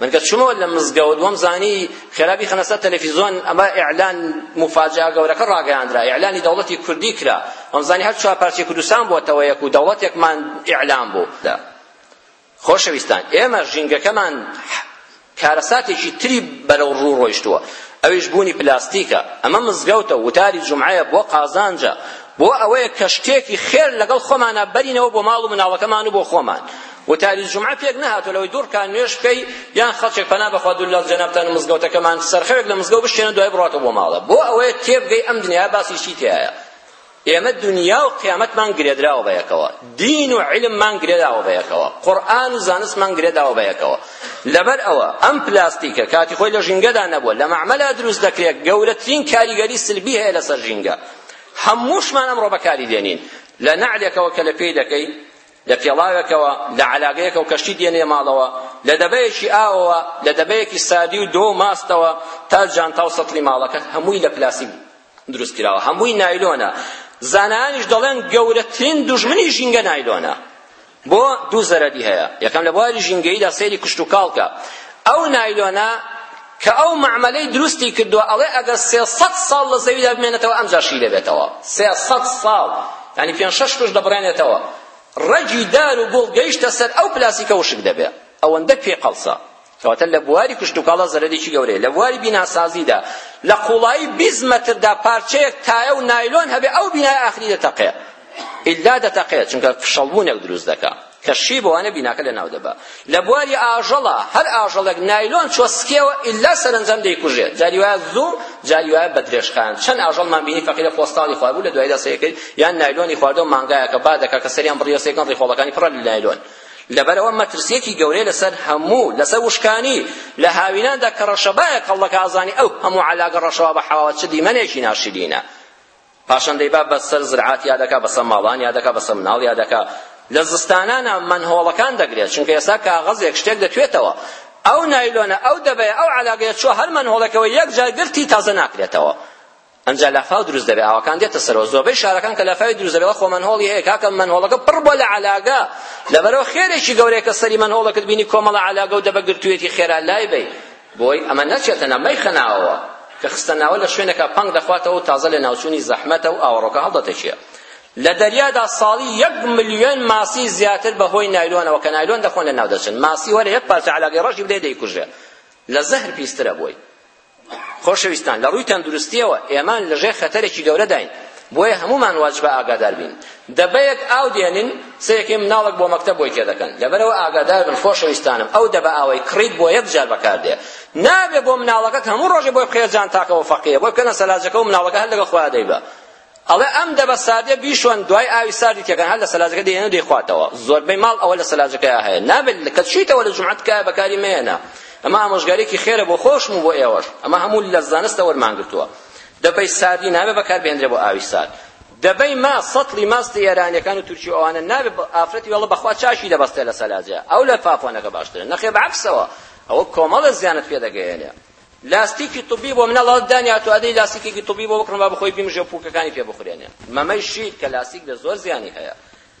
من کە چومەوە لە مزگەوت وەم زانی خێرا بیخەنە سەر تەلەفیزۆن ئەمە ئیعلان مفاجعە گەورەکە ڕاگەیاندرا ئیعلانی دەوڵەتی کوردی کرا وەم زانی هەر چوار پارچەی کوردستان بۆتەوە یەک و دەوڵەتێکمان ئیعلان بوو خۆشەویستان ئێمە ژینگەکەمان کارەساتێکی تری بەرەو ڕوو ڕۆیشتووە ئەویش بوونی پلاستیکە ئەمە مزگەوتە وتاری جمعەیە بۆ قازانجە بۆ ئەوەیە کە شتێکی خێر لەگەڵ خۆمانە بەرینەوە بۆ ماڵ و مناڵەکەمان و بۆ خۆمان وتاری جومعە پێک نەهاتووە لەوەی دوو ڕکا نوێژ بکەی یان خەڵکێک پەنا بەخوا دوور لە جەنابتان و مزگەوتەکەمان سەرخەوێک لە مزگەوت بشکێنن دوای بڕاتەوە بۆ ماڵێ بۆ ئەوەیە تێبگەی ئەم دنیا باسی چی تێیایە ئێمە دنیا و قیامەتمان گرێدراوە بە یەکەوە دین و علممان گرێداوە بە یەکەوە قورئان و زانستمان گرێداوە بە یەکەوە لەبەر ئەوە ئەم پلاستیکە کاتی خۆی لە ژینگەدا نەبووە لە مەعمەلا دروست دەکرێت گەورەترین کاریگەری سلبی هەیە لەسەر ژینگە هەمووشمان ئەمڕۆ بەکاری دێنین لە نەعلێکەوە کە لە پێی دەکەی لە پێڵاوێکەوە، لە عەلاگەیەک و کەشتی دێنێ ماڵەوە، لە دەبەیەکی ئاوەوە، لە دەبەیەکی سادی و دۆ و ماستەوە تا جانتا و سەتڵی ماڵەکەت هەمووی لە پلاستیک دروست کراوە، هەمووی نایلۆنە. زانایانیش دەڵێن گەورەترین دوژمنی ژینگە نایلۆنە. بۆ دوو زەرەری هەیە، یەکەم لە بواری ژینگەییدا سەیری کشتوکاڵکە، ئەو نایلۆنە کە ئەو مەعمەلەی دروستی کردووە ئەڵێ ئەگەر سێ سەد ساڵ لە زەویدا بمێنێتەوە ئەمجا شی دەبێتەوە سێ سەد ساڵ یانی پێنج شەش پشت دەبڕێنێتەوە ڕەگی دار و گوڵ گەیشتە سەر ئەو پلاستیکە وشک دەبێ ئەوەندە پێ قەڵسە کەواتە لە بواری کشتوکاڵا زەرەرێکی گەورەیە لە بواری بیناسازیدا لە قوڵایی بیست مەتردا پارچەیەک تایە و نایلۆن هەبێ ئەو بینای ئاخری دەتەقێ ئیلا دەتەقێت چونکە فشەڵبوونێک دروست دەکا کە شی بۆوانە بیناکە لە ناو دەبا لە بواری ئاژەڵە هەر ئاژەڵێک نایلۆن چۆسکیەوە ئیلا سەرەنجام دەیکوژێت جاری وایە زوو جاری وایە بە درێژخان چەند ئاژەڵمان بینی فەقیرە پۆستاڵی خواردبوو لە دوایدا سەیەکرد یان نایلۆنی خواردەوە مانگایەکە با دەکا کە سەریان بڕیوە سێکەن ڕیخۆڵەکانی پڕە لە نایلۆن لەبەرەوە مەترسیەکی گەورەی لەسەر هەموو لەسەر وشکانی لە هاویناندا کە ڕەشەبایە کەڵەکە ئازانی ئەو هەموو عەلاگە ڕەشەوە بە حەواوە چ دیمەنێکی ناشرینە پاشان دەیبا بە سەر زرعات یا دەکا بەسە ماڵان یا دەکا بەسە مناڵ یا دەکا لە زستانانا مەنهۆڵەکان دەگرێت چونکە ئێستا کاغەزێک شتێک دەتوێتەوە ئەو نایلۆنە ئەو دەبەیە ئەو عەلاگەیە چوە هەر مەنهۆڵەکەوە یەک جار گرتی تازە ناکرێتەوە ئەمجا لافاو دروست دەبێت ئاوەکان دێتە سەرەوە زۆربەی شارەکان کە لافاوی دروست دەبێت خۆ مەنهۆڵی هەیە کاکە مەنهۆڵەکە پڕ بووە لە عەلاگە لەبەرەوە خێرێکی گەورەیە کە سەری مەنهۆڵەکەت بینی کۆمەڵە عەلاگە و دەبە گرتوویەتی خێرا لای بەی بۆی ئەمە نەچێتە ناو مەیخە ناوەوە، کە خستە ناوە لە شوێنێکا پەنگ دەخواتەوە و تازە لەناوچوونی زەحمەتە و ئاوەڕۆکە هەڵدەتەکێ. لە دەریادا ساڵی یەک ملیۆن ماسی زیاتر بە هۆی نایلۆنەوە کە نایلۆن دەخۆن لەناو دەچن. ماسی وەرە یەک پارچە عەلاگەی ڕەشی بدەی دەیکوژێ. لە زەهر پیسترە بۆی. خۆشەویستان لە ڕووی تەندروستیەوە ئێمە لەژێر خەتەرێکی گەورەداین بۆیە هەموومان واجبە ئاگادار بین دەبەیەک ئاو دێنن سەرێکی مناڵک بۆ مەکتەب بۆی تێدەکەن لەبەرەوە ئاگادار بن خۆشەویستانم ئەو دەبە ئاوەی کڕیت بۆ یەک جار بەکاردێ نابێ بۆ مناڵەکەت هەموو ڕۆژێ بۆی بخەیە جانتاکەەوە فەقیە بۆی بکەنە سەلاجەکە و مناڵەکە هەر لەگەڵ خۆیان دەیبە ئەڵێ ئەم دەبە ساردێ بیشۆن دوای ئاوی ساردی تێکەن هەر لە سەلاجەکە دێنە و دەیخواتەوە زۆربەی ماڵ ئەوە لە سەلاجەکەیان هەیە نابێت کە چویتەوە لە جومعە تکایە بەکاری مەیەنە ئەمە ئامۆژگاریکی خێرە بۆ خۆشم و بۆ ئێوەش ئەمە هەموو لە زانستە وەرمانگرتووە دبەی ساردی نابێ بەکار بهێندرێ بۆ ئاوی سارد دبەی ما سەتڵی ماست ئێرانیەکان و تورکی و ئەوانە نابێ ئافرەتی وەڵە بەخوا چاشی دەبەستێ لە سەلاجە ئەو لە پاپۆنەکە باشترە نەخێ بە عەکسەوە ئەوە کۆمەڵە زیانت پێ دەگەیەنێ لاستیکی طبی بۆ منە ڵات دانیا تو ئەدەی لاستیکێکی طبی بۆ بکڕم با بخۆی بیمژێ و پوکەکانی پێ بخورێنێ مەمەی شیر کە لاستیک بێ زۆر زیانی هەیە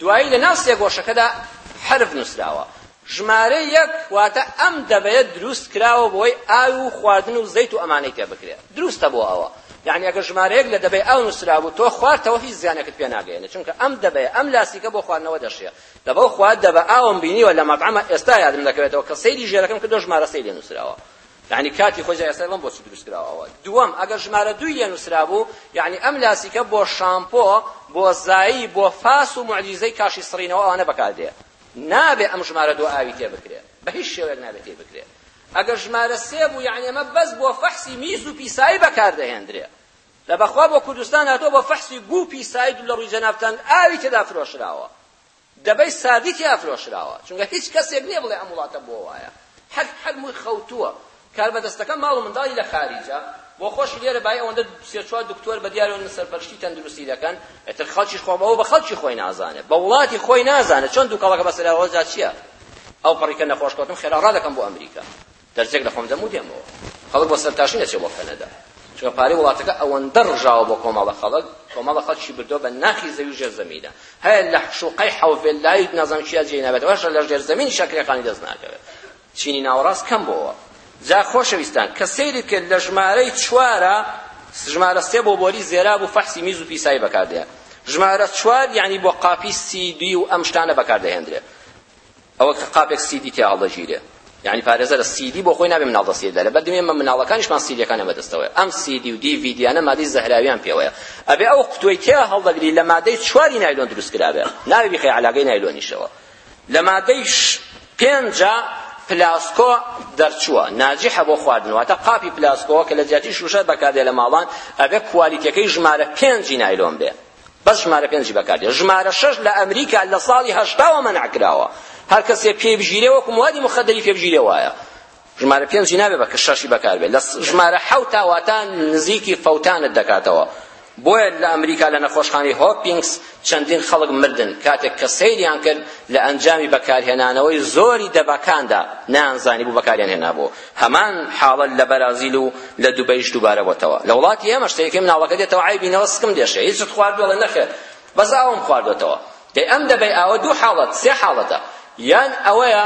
دوایی لە ناو سێگۆشەکەدا حەرف نووسراوە. ژمارە یەک واتە ئەم دەبەیە دروست کراوە بۆی ئاو و خواردن و زەیت و ئەمانەی پێ بکرێ دروستە بۆ ئەوە. یەعنی ئەگەر ژمارە یەک لە دەبەی ئاو نووسرابوو تۆ خواردتەوە هیچ زیانێکت پێ ناگەیەنێ چونکە ئەم دەبەیە ئەم لاستیکە بۆ خواردنەوە دەشێ. دە بەو خوا دەبە ئاوم بینیوە لە مەتعەمە ئێستا یادم دەکەوێتەوە کە سەیری ژێرەکەم کردوە ژمارە سێی لێ نووسراوە. یەعنی کاتی خۆی جا یاسای ڵم بۆچی دروست کراوە ئەوە دووەم ئەگەر ژمارە دووی لێ نوسرابوو یەعنی ئەم لاسیکە بۆ شامپۆ بۆ زایی بۆ فاس و موعجیزەی کاشی سڕینەوە ئەوانە بەکار دێ نابێ ئەم ژمارە دوو ئاوی تێ بکرێ بە هیچ شێوەیەک نابێ تێی بکرێ ئەگەر ژمارە سێ بوو یەعنی ئەمە بەس بۆ فەحسی میز و پیسایی بەکار دەهێندرێ لە بەخوا بۆ کوردستان هاتووە بۆ فەحسی گوو و پیسایی لە ڕووی جەنابتان ئاوی تێدا فرۆشراوە دەبەی ساردی تیا فرۆشراوە چونکە هیچ کەسێک نیە بڵێ ئەم وڵاتە بۆ وایە هەر هەر مووی خەوتووە کاربەدەستەکە ماڵ و منداڵی لە خاریجە بۆ خۆشی لێرە بای ئەوەندە سێ چوار دکتۆر بە دیارە نە سەرپەرشتی تەندروستی دەکەن ئیتر خەڵکیش خۆ ئەوە بە خەڵکی خۆی نازانێ بە وڵاتی خۆی نازانێ چۆن دووکەڵەکە بەسەرا وەرجا چیە ئەوپەڕی کە نەخۆش کەوتم خێرا ڕادەکەم بۆ ئەمریکا دەرزێک لە خۆم دەم و دێمەوە. خەڵک بۆ سەرتاشین ئەچێ بۆ کەنەدا. چونکە پارەی وڵاتەکە ئەوەندە ڕژاوە بۆ کۆمەڵە خەڵک، کۆمەڵە خەڵکی بردووە بە ناخی زەوی و ژێرزەمینە. هەیە لە شوقەی حەوڤێللای نازانم چیا جێی نابێت، ئەوەش لە ژێرزەمینیشا کرێکانی دەست ناکەوێت. چینی ناوەڕاست کەم بۆوە. جا خۆشەویستان کە سەیری بکەن لە ژمارەی چوارا، ژمارە سێ بۆ بۆری زێراب و فەحسی میز و پیسایی بەکاردێ. ژمارە چوار یانی بۆ قاپی سی دوی و ئەم شتانە بەکاردەهێندرێ. ئەوە کە قاپێک سیدی تێ هەڵدەگیرێ یعنی پارێزەرە سیدی بۆ خۆی نابێ مناڵ دەستی دا لەبەر دەمێ مناڵەکانیشمان سیدیەکانە بەدەستەوەیە ئەم سیدی و دی ڤیدیانە مادەی زەهراویان پێوەیە ئەبێ ئەو قوتوەی تێ هەڵدەگری لە مادەی چواری نایلۆن دروست کرابێ ناوی بخەی علاگەی نایلۆنیشەوە لە مادەی پێنجا پلاسکۆ دەرچووە ناجیحە بۆ خواردن واتە قاپی پلاسکۆ کە لە جیاتی شوشە بەکاردێ لە ماڵان ئەبێ کوالیتەکەی ژمارە پێنجی نایلۆن بێ بەس ژمارە پێنجی بەکاردێ ژمارە شەش لە ئەمریکا لە ساڵی هەشتاوە مەنع کراوە هەر کەسێ پێی بگیرێ وەکو موادی مخدری پێ بگیرێ وایە ژمارە پێنجی نابێ بە شەشی بەکار بێت لە ژمارە حەوتا واتا نزیکی فەوتانت دەکاتەوە بۆیە لە ئەمریکا لە نەخۆشخانەی هۆپینگس چەندین خەڵک مردن کاتێک کە سەیریان کرد لە ئەنجامی بەکارهێنانەوەی زۆری دەبەکاندا نانزانی بوو بەکاریان هێنابوو هەمان حاڵە لە بەرازیل و لە دوبەیش دوبارە بۆتەوە لە وڵاتی ئێمەش تەیەکەی مناڵەکە دێتەوە عەیبی نەوە سکم دێشێ هیچت خواردوە ئەڵێ نەخێر بەس ئاوم خواردوەتەوە دەی ئەم دەبەی ئاوە دوو حاڵەت سێ حاڵەتە یان ئەوەیە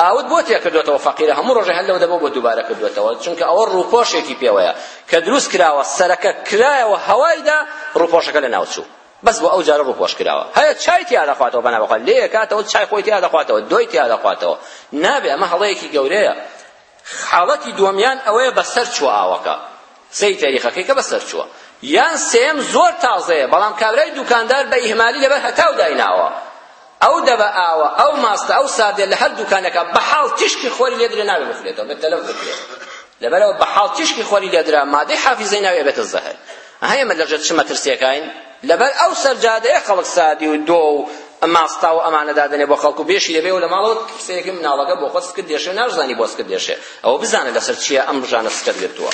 ئاوت بۆ تێکردوێتەوە فەقیرە هەموو ڕۆژێ هەر لەو دەبە بۆ دووبارە کردوێتەوە چونکە ئەوە ڕووپۆشێکی پێوەیە کە دروست کراوە سەرەکە کرایەوە هەوایدا ڕووپۆشەکە لە ناوچوو بەس بۆ ئەو جارە ڕووپۆش کراوە هەیە چای تیا دەخواتەوە بەنا بەخوا لێ کاتەوە چای خۆی تیا دەخواتەوە دۆی تیا دەخواتەوە نابێ ئەمە هەڵەیەکی گەورەیە حاڵەتی دووەمیان ئەوەیە بەسەر چووە ئاوەکە سەی تاریخەکەی کە بەسەر چووە یان سێم زۆر تازەیە بەڵام کابرای دوکاندار بە ئیهمالی لەبەر هەتاو دایناوە ئەو دەبە ئاوە ئەو ماستە ئەو ساردە لە هەر دوکانەکە بەحاڵ تیشکی خۆری لێدرێ ناوێ بفرێتەوە بە تەلەف بکرێت لەبەرەوە بەحاڵ تیشکی خۆری لێدرا مادەی حافیزەی ناوێ بێتە زەهر هەیە من لەژێر چ مەترسیەکەین لەبەر ئەو سەرجادەیە خەڵک سادی و دۆ و ماستا و ئەمانە دادنێ بۆ خەڵکو بێشی دەبێ و لە ماڵەوە سەیەکی مناڵەکە بۆ خۆت سکت دێشێ ناشزانی بۆ سکت دێشێ ئەوە بزانە لەسەر چییە ئەم ژانە سکت گرتووە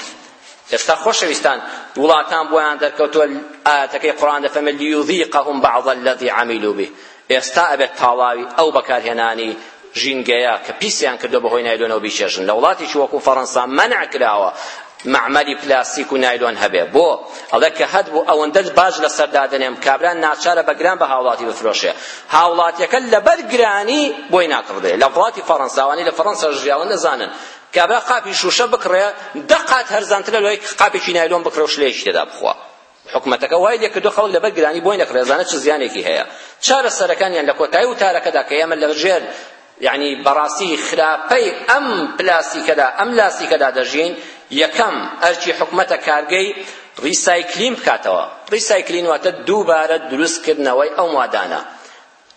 ئێستا خۆشەویستان وڵاتان بۆیان دەرکەوتووە ئایەتەکەی قورئان دەفەرمێت لیوذیقهم بعض الذی عملوا به ئێستا ئەبێت تاڵاوی ئەو بەکارهێنانی ژینگەیە کە پیسیان کردو بەهۆی نایلۆنەوە بیچێژن لە وڵاتیش وەکو فەڕەنسا مەنع کراوە معمەلی پلاستیک و نایلۆن هەبێ بۆ ئەڵێ کە هەت بوو ئەوەندە باج لەسەر دادنێم کابرا ناچارە بە گران بە هاوڵاتی بفرۆشێ هاوڵاتیەکە لەبەر گرانی بۆی ناکڕدێ لە وڵاتی فەڕەنساوانی لە فەڕەنسا ژیاوە نەزانن کابرا قاپی شوشە بکڕێ دە قات هەرزانترە لەوەی قاپێکی نایلۆن بکڕێ و شلەیەکی تێدا بخوا. حکومەتەکە وای لێکردووە خەڵک لەبەر گرانی بۆی نەکڕێ ئەزانێ چ زیانێکی هەیە. چارەسەرەکانیان لە کۆتایی وتارەکەدا کە ئێمە لەژێر یەعنی بەڕاستی خراپەی ئەم پلاستیکەدا ئەم لاستیکەدا دەژین یەکەم ئەرکی حکومەتە کارگەی ڕیسایکلین بکاتەوە ڕیسایکلین واتە دووبارە دروستکردنەوەی ئەو مادانە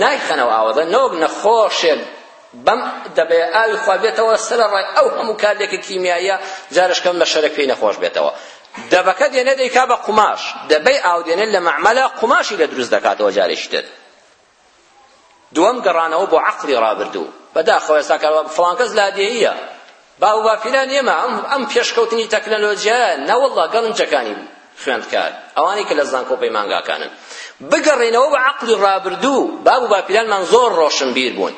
نایخەنەوە ئاوەدە نەوەک نەخۆشێک بەم دەبێ ئاوی خوا بێتەوە سەر ڕای ئەو هەموو کاردێکی کیمیاییە جارش کەم لە شەرەک پێی نەخۆش بێتەوە دەبەکە دێنێ دەیکا بە قوماش دەبەی ئاو دێنێ لە مەعمەلە قوماشی لە دروست دەکاتەوە جارێکی تر دووەم گەڕانەوە بۆ عەقڵی ڕابردوو بەداخەوە ئێستا کاروا فڵان کەس لادێییە باو باپیرانی ئێمە ئەم ئەم پێشکەوتنی تەکنەلۆجیایە نەوەڵڵا گەڵنجەکانی بوو خوێندکار ئەوانەی کە لە زانکۆ پەیمانگاکانن بگەڕێنەوە بە عەقڵی ڕابردوو باب و باپیرانمان زۆر ڕۆشنبیر بوون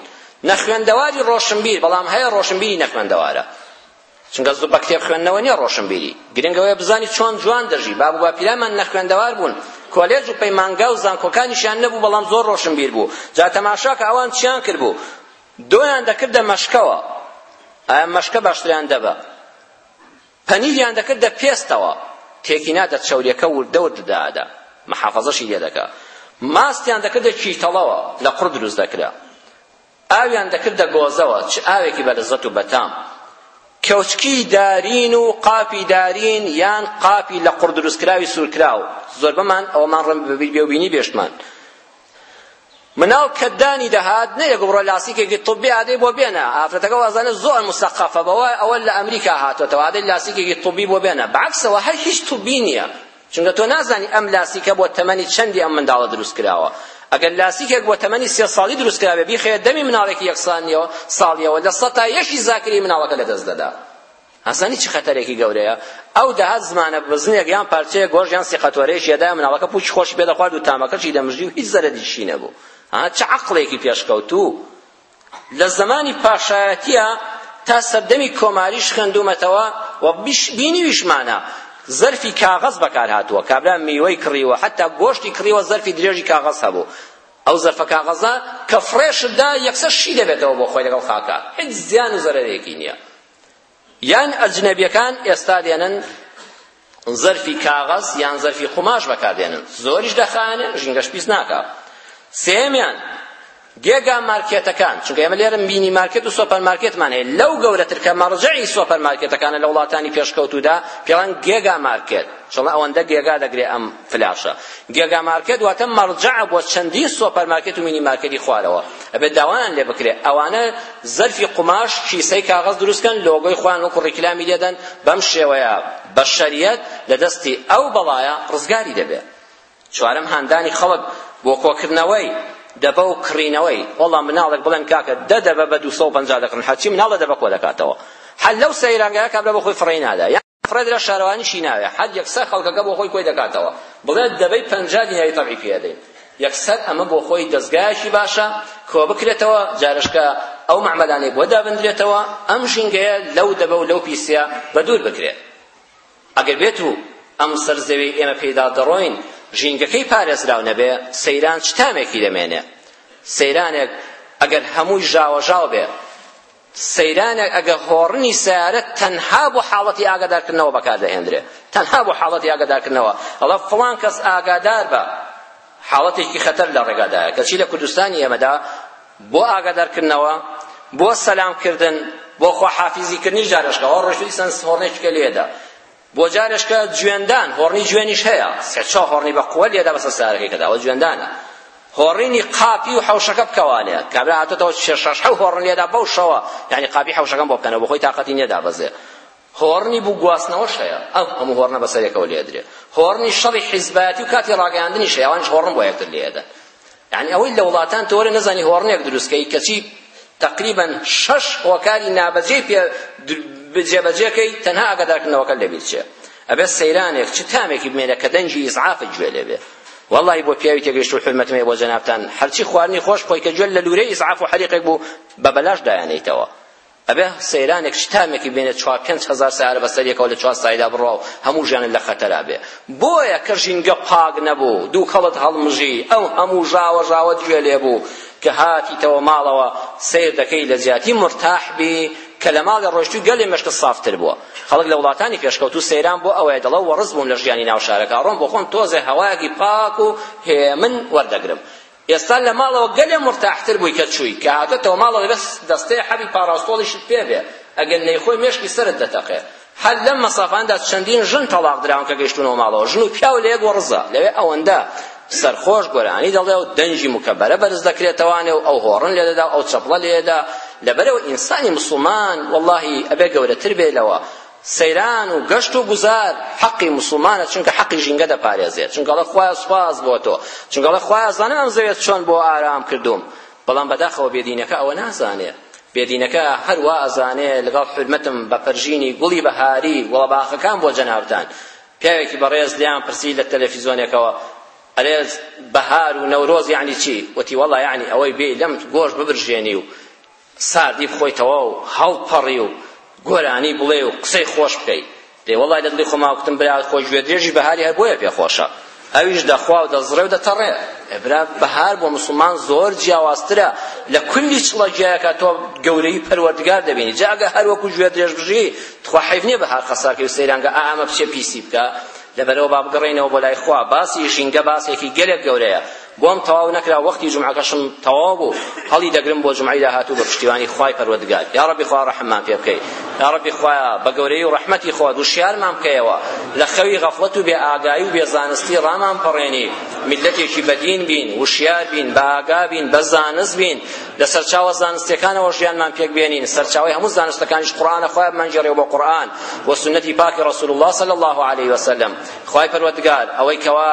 نەخوێندەواری ڕۆشنبیر بەڵام هەیە ڕۆشنبیری نەخوێندەوارە چونکە زوو بە کتێب خوێندنەوە نییە ڕۆشنبیری گرنگەوەیە بزانی چۆن جوان دەژی باب و باپیرانمان نەخوێندەوار بوون کۆلێج و پەیمانگا و زانکۆکانیشیان نەبوو بەڵام زۆر ڕۆشنبیر بوو جا تەماشاکە ئەوان چیان کرد بوو دۆیان دەکردە مەشکەوە، ئایا مەشکە باشتریان دەبا. پەنیریان دەکردە پێستەوە، تێکینا دە چەوریەکە وردە ورد دادا، محافەزەشی لێ دەکا. ماستیان دەکردە کیتەڵەوە، لە قوڕ دروست دەکرا. ئاویان دەکردە گۆزەوە، چ ئاوێکی بە لەزەت و بەتام. کەوچکی دارین و قاپی دارین یان قاپی لە قوڕ دروستکراوی سوورکراو، زۆربەمان ئەوەمان ڕەنگ بە بیر بێ و بینی بێشتمان. مناڵ کە دانی دەهات نە یەک بڕە لاسیکێکی طبی ئادەی بۆ بێنە ئافرەتەکە وازانە زۆر مسەقەفە بەوە ئەوە لە ئەمریکا هاتۆتەوە ئادەی لاسیکێکی طبی بۆ بێنە بەعکسەوە هەر هیچ طبی نییە چونکە تۆ نازانی ئەم لاسیکە بۆ تەمەنی چەندی ئەم منداڵە دروست کراوە ئەگەر لاسیکێک بۆ تەمەنی سێ ساڵی دروست کرابێ بیخەیە دەمی مناڵێکی یەک ساڵیەوە ساڵیەوە لە سەتا یەکی زاکری مناڵەکە لەدەست دەدا ئاسانی چ خەتەرێکی گەورەیە ئەو دەهات زمانە بزنێک یان پارچەیە گۆژ یان سیقەتۆرەیەکی ئەدایە مناڵەکە پووکی خۆشی پێ دەخوارد و تامەکەشی دەمژی و هیچ زەرەدیشی نەبوو ها چ عەقڵێکی پێشکەوتوو لە زمانی پاشایەتیە تا سەردەمی کۆماریش خوێندومەتەوە و بینیویشمانە زەرفی کاغەز بەکار هاتووە کابرا میوەی کڕیوە حتا گۆشتی کڕیوە زەرفی درێژی کاغەز هەبوو ئەو زەرفە کاغەزە کە فڕێشتدا یەکسەر شی دەبێتەوە بۆ خۆی لەگەڵ خاکە هیچ زیان و زەرەرێکی نییە یان ئەجنەبیەکان ئێستا دێنن زەرفی کاغەز یان زەرفی قوماش بەکاردێنن زۆریش دەخانێن ژینگەش پیس ناکا سێمیان گێگا مارکێتەکان چونکە ئێمە لێرە مینی مارکێت و سۆپەر مارکێتمان هەیە لەو گەورەتر کە مەڕجعی سۆپەر مارکێتەکانە لە وڵاتانی پێشکەوتوودا پێڵان گێگا مارکێت چڵە ئەوەندە گێگا دەگرێ ئەم فلاشە گێگا مارکێت واتە مەڕجەعە بۆ چەندین سۆپەر مارکێت و مینی مارکێتی خوارەوە ئەبێت داوایان لێ بکرێ ئەوانە زەرفی قوماش کیسەی کاغەز دروستکەن لۆگۆی خۆیان وەکو ڕیکلامی لێدەن بەم شێوەیە بەشەریەت لە دەستی ئەو بەڵایە ڕزگاری دەبێت چوارەم هاندانی خەڵک بۆ کۆکردنەوەی دەبە و کڕینەوەی وەڵا مناڵێک بڵێن کاکە دە دەبە بە دوو سەد و پەنجا دەکڕن هەرچی مناڵ لە دەبە کۆ دەکاتەوە هەر لەو سەیرانگەیە کابرا بۆ خۆی فڕێی نادا فڕێ درا شارەوانیشی ناوێ هەر یەکسەر خەڵکەکە بۆ خۆی کۆی دەکاتەوە بڵێ دەبەی پەنجا دیناری تەبعی پێ دەین یەکسەر ئەمە بۆ خۆی دەستگایەکی باشە کۆ بکرێتەوە جارشکە ئەو معمەلانەی بۆ دابندرێتەوە ئەم ژینگەیە لەو دەبە و لەو پیسە بە دوور بکرێت ئەگەر بێت و ئەم سەر زەوی ئێمە پێدا دەڕۆین ژینگەکەی پارێزراو نەبێ سەیران چ تامێکی دەمێنێ سەیرانێک ئەگەر هەمووی ژاوەژاو بێ سەیرانێک ئەگەر هۆڕنی سەیارە تەنها بۆ حاڵەتی ئاگادارکردنەوە بەکاردەهێندرێت تەنها بۆ حاڵەتی ئاگادارکردنەوە ئەڵە فڵان کەس ئاگادار بە حاڵەتێکی خەتەر لە ڕێگادایە کەچی لە کوردستانی ئێمەدا بۆ ئاگادارکردنەوە بۆ سەلامکردن بۆ خواحافیزیکردنی جارشکەوە ڕۆژوی سەنس هۆڕنێککە لێدا بۆ جارێش کە جوێندان هۆڕنی جوێنیش هەیە سێ چا هۆڕنی بە قووە لێدا بەسە سارەکەی کەدا ئەوە جوێندانە هۆڕینی قاپی و حەوشەکە بکەوانێ کابرا هاتۆتەوە شێ شەش حەو هۆڕن لێدا بەو شەوە یعنی قاپی حەوشەکەم بۆ بکەنەوە بۆ خۆی تاقەتی نێدا بەزێ هۆڕنی بوو گواستنەوەش هەیە ئەم هەموو هۆڕنە بەسەرێکەوە لێدرێ هۆڕنی شەڕی حیزبایەتی و کاتی ڕاگەیاندنیش هەیە ئەوانش هۆڕن بۆ یەکتر لێدە یانی ئەوەی لە وڵاتان تۆ وەرە نەزانی هۆڕنێک دروست کەی کەچی تقریبا شەش هۆکاری نابەجێی پێ جێبەجێکەی تەنها ئاگادارکردنەوەکە لەبیر چێ ئەبێ سەیرانێک چ تامێکی بمێنە کە دەنگی ئیسعافت گوێ لێ بێ والله بۆ پیاوی تێگەیشتوو حرمەتم هەیە بۆ جەنابتان هەرچی خواردنی خۆش خۆی کە گوێ لە لورەی ئیسعاف و حەریقێک بوو بە بەلاش دایانێیتەوە ئەبێ سەیرانێک شتامێکی بێنێ چوار پێنج هەزار سەیارە بەسەر یەکەوە لە چوار سایدا بڕوا و هەموو ژیانت لە خەتەرا بێ بۆیە کە ژینگە پاک نەبوو دووکەڵت هەڵمژی ئەو هەموو ژاوە ژاوەت گوێ لێ بوو کە هاتیتەوە ماڵەوە سیر دەکەی لە جیاتی مرتاح بی کە لە ماڵێ ڕۆشتوی گەلێ مێشکت سافتر بووە خەڵک لە وڵاتانی پێشکەوتوو سەیران بۆ ئەوەیە دەڵێ وەڕز بووم لە ژیانی ناو شارەکە ئەڕۆم بۆ خۆم تۆزێ هەوایەکی پاک و هێمن وەردەگرم ئێستا لە ماڵەوە گەلێ مورتاحتر بووی کە چووی کە هاتۆتەوە ماڵەوە دەبێ دەستەیە حەبی پاڕاستۆڵیشت پێ بێ ئەگەر نەیخۆی مێشکی سەرت دەتەقێ هەر لەم مەسافاندا چەندین ژن تەڵاق دراون کە گەیشتونەوە ماڵەوە ژن و پیاو لە یەک وەڕزە لەوێ ئەوەندە سەرخۆش گۆرانی دەڵێ و دەنگی مکەبەرە بەرز دەکرێتەوانێ و ئەو هۆڕن لێ دەدا و ئەو چەپڵە لێدا لەبەرەوە ئینسانی مسلمان واللهی ئەبێ گەورەتر بێ لەوە سەیران و گەشت و گوزار حەقی موسڵمانە چونکە حەقی ژینگە دەپارێزێت چونکە ئەڵێ خوایە سوپاس بۆ تۆ چونکە ئەڵێ خوایە ئەزانم ئەم زەویە چۆن بۆ ئارام کردووم بەڵام بەداخەوە بێدینەکە ئەوە نازانێ بێدینەکە هەر وا ئەزانێ لەگەڵ حورمەتم بە پەرژینی گوڵی بەهاری گوڵەباخەکان بۆ جەنابتان پیاوێکی بەڕێز لیان پرسی لە تەلەفیزۆنێکەوە ئەلێ بەهار و نەورۆز یعنی چی وتی وەڵا یعنی ئەوەی بێ لەم گۆش ببرژێنی و ساردی بخۆی تەواو هەڵپەڕی و گۆرانی بڵێ و قسەی خۆش بکەی دەی وەڵای لە دڵی خۆما وتم برا خۆ گوێدرێژی بەهاری هەر بۆیە پێ خۆشە ئەویش دەخوا و دەزڕێ و دەتەڕێ ئەبرا بەهار بۆ مسلمان زۆر جیاوازترە لە کولی چڵە گیایەکە تۆ گەورەی پەروەردگار دەبینی جا ئەگە هەر وەکو گوێ درێژ بژی تخوا حیف نییە بەهار قەساکەی و سەیرانگە ئامە بچێ پیسی بکە لەبەرەوە با بگەڕێینەوە بۆ لای خوا باسی ژینگە باسێکی گەلێک گەورەیە بۆم تەواو نەکرا وەختی جومعەکەشم تەواو بوو هەڵی دەگرم بۆ جومعەی داهاتوو بە پشتیوانی خوای پەروەردگار یا ربی خوا رەحممان پێ بکەی یا ربی خوایە بە گەورەی و رەحمەتی خۆت وشیارمان بکەیەوە لە خەوی غەفڵەت و بێ ئاگایی و بێ زانستی رامان پەڕێنی میلەتێکی بەدین بین وشیار بین بە ئاگا بین بە زانست بین لە سەرچاوە زانستەکانەوە ژیانمان پێک بێنین سەرچاوی هەموو زانستەکانیش قورآنە خوای بمانگێڕێ بۆ قورآن و سنەتی پاکی رسول الله صلی الله علیه وسلم خوای پەروەردگار ئەوەی کەوا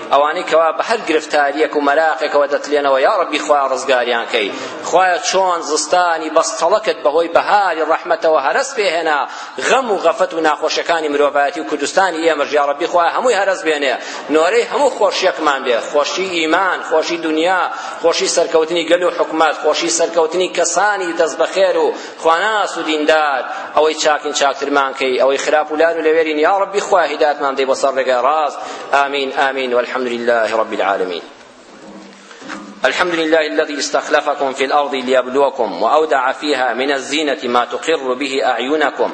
ئەوانەی کەوا بە هەر گرفتاریەک و مەراقێکەوە دەتلێنەوە یا ڕەبی خوایە ڕزگاریان کەی خوایە چۆن زستانی بەستەڵەکت بەهۆی بەهاری ڕەحمەتەوە هەرەس پێهێنا غەم و غەفەت و ناخۆشەکانی مرۆڤایەتی و کوردستانی ئێمەش یا ڕەبی خوایە هەمووی هەرەس بێنێ نۆرەی هەموو خۆشیەکمان بێ خۆشی ئیمان خۆشی دنیا خۆشی سەرکەوتنی گەل و حکومەت خۆشی سەرکەوتنی کەسانی دەست بەخێر و خواناس و دیندار ئەوەی چاکین چاکترمان کەی ئەوەی خراپ و لار و لەوێرین یا ڕەبی خوایە هیدایەتمان بدەی بۆ سەر ڕێگای ڕاست ئامین ئامین والحمد لله رب العالمين الحمد لله الذي استخلفكم في الأرض ليبلوكم وأودع فيها من الزينة ما تقر به أعينكم